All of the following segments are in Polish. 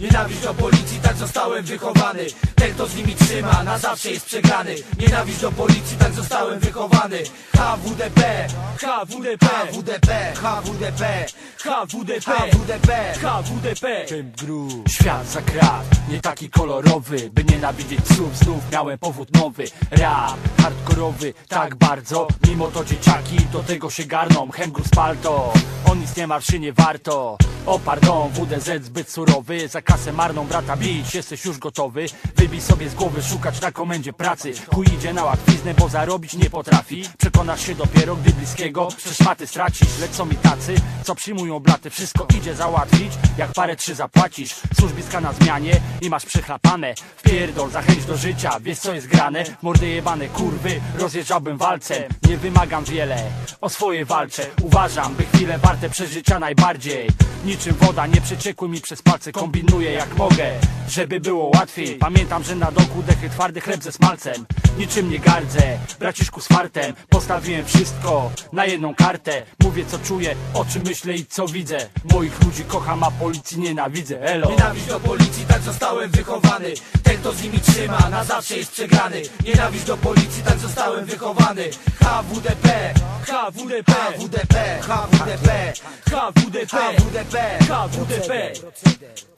Nienawiść do policji, tak zostałem wychowany. Ten kto z nimi trzyma, na zawsze jest przegrany. Nienawiść do policji, tak zostałem wychowany. HWDP, HWDP, HWDP, HWDP, HWDP, HWDP, HWDP Świat za krat, nie taki kolorowy By nienawidzieć psów, znów miałem powód nowy. Rap, hardkorowy, tak bardzo Mimo to dzieciaki do tego się garną. Hemgrus palto, on nic nie marszy, nie warto. O pardon, WDZ zbyt surowy Za kasę marną brata bić, jesteś już gotowy. Wybij sobie z głowy, szukać na komendzie pracy. Chuj idzie na łatwiznę, bo zarobić nie potrafi. Przekonasz się dopiero, gdy bliskiego Przez stracisz, lecą mi tacy Co przyjmują blaty, wszystko idzie załatwić. Jak parę trzy zapłacisz, służbiska na zmianie I masz przechlapane. Wpierdol, zachęć do życia, wiesz co jest grane? Mordy jebane kurwy, rozjeżdżałbym walcem. Nie wymagam wiele, o swoje walczę Uważam, by chwile warte przeżycia najbardziej Niczym woda, nie przeciekły mi przez palce. Kombinuję jak mogę, żeby było łatwiej. Pamiętam, że na doku dechy twardy chleb ze smalcem. Niczym nie gardzę, braciszku z fartem. Postawiłem wszystko na jedną kartę. Mówię co czuję, o czym myślę i co widzę. Moich ludzi kocham, a policji nienawidzę, elo. Nienawiść do policji, tak zostałem wychowany Ten kto z nimi trzyma, na zawsze jest przegrany. Nienawiść do policji, tak zostałem wychowany. HWDP, HWDP, HWDP, HWDP, HWDP, HWDP, HWDP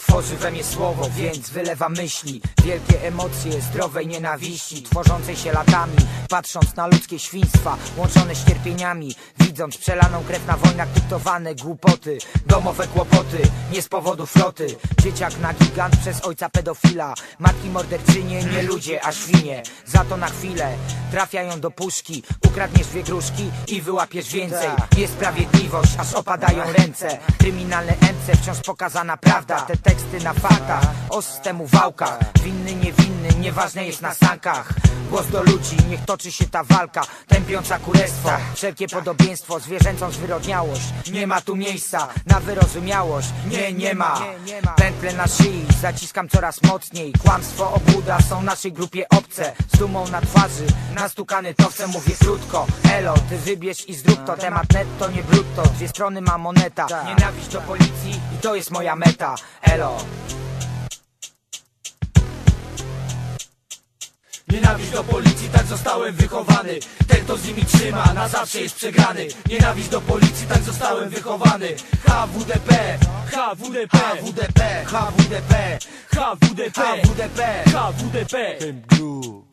Tworzy we mnie słowo, więc wylewa myśli. Wielkie emocje zdrowej nienawiści Tworzącej się latami. Patrząc na ludzkie świństwa Łączone z cierpieniami. Widząc przelaną krew na wojnach dyktowane głupoty. Domowe kłopoty Nie z powodu floty. Dzieciak na gigant przez ojca pedofila. Matki morderczynie, nie ludzie, a świnie Za to na chwilę trafiają do puszki. Ukradniesz dwie gruszki i wyłapiesz więcej. Niesprawiedliwość, aż opadają ręce. Kryminalne MC, wciąż pokazana prawda. Te teksty na faktach, o systemu wałkach Winny, niewinny, nieważne jest na sankach. Głos do ludzi, niech toczy się ta walka. Tępiąca kurestwo, wszelkie podobieństwo. Zwierzęcą zwyrodniałość Nie ma tu miejsca na wyrozumiałość. Nie, nie ma. Pętle na szyi, zaciskam coraz mocniej. Kłamstwo, obłuda są naszej grupie obce dumą na twarzy, nastukany to chcę Mówię krótko, elo, ty wybierz i zrób to. Temat netto, nie brutto, dwie strony ma moneta. Nienawiść do policji i to jest moja meta. Elo Nienawiść do policji, tak zostałem wychowany. Ten kto z nimi trzyma, na zawsze jest przegrany. Nienawiść do policji, tak zostałem wychowany. HWDP, HWDP, HWDP, HWDP, HWDP, HWDP, HWDP Hemgru